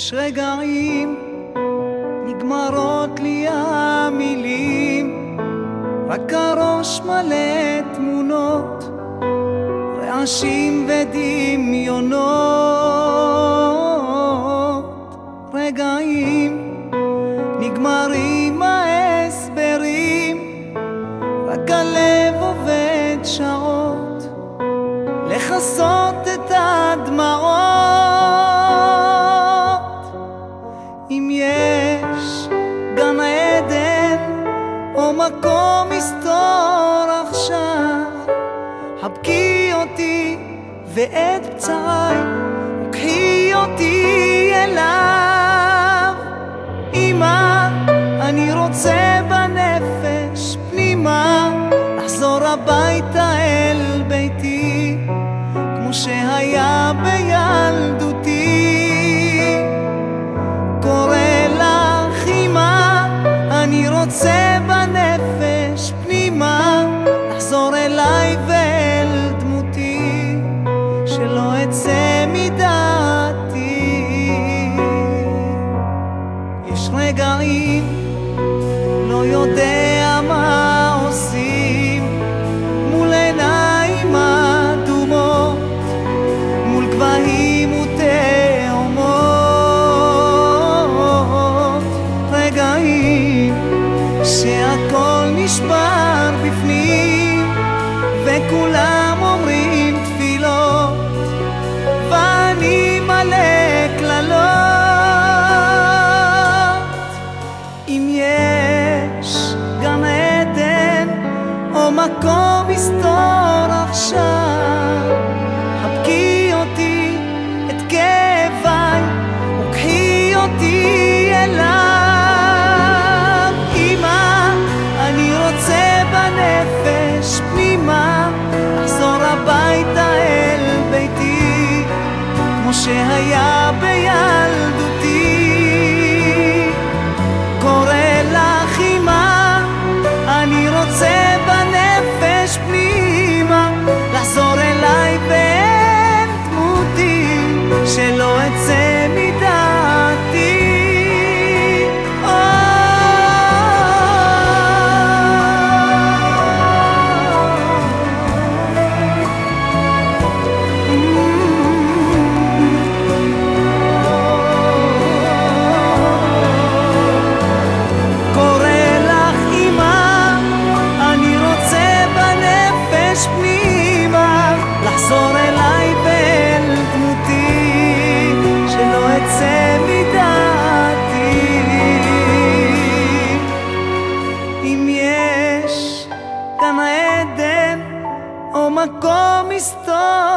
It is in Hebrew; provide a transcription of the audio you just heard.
יש רגעים, נגמרות לי המילים, רק הראש מלא תמונות, רעשים ודמיונות. רגעים, נגמרים ההסברים, רק הלב עובד שעות, לכסות ואת פצעיי, וקחי אותי אליו. אמא, אני רוצה בנפש פנימה, לחזור הביתה אל ביתי, כמו שהיה בילדותי. מקום מסתור עכשיו, חבקי אותי את כאביי וקחי אותי אליו. אמא, אני רוצה בנפש פנימה לחזור הביתה אל ביתי כמו שהיה what's in estão.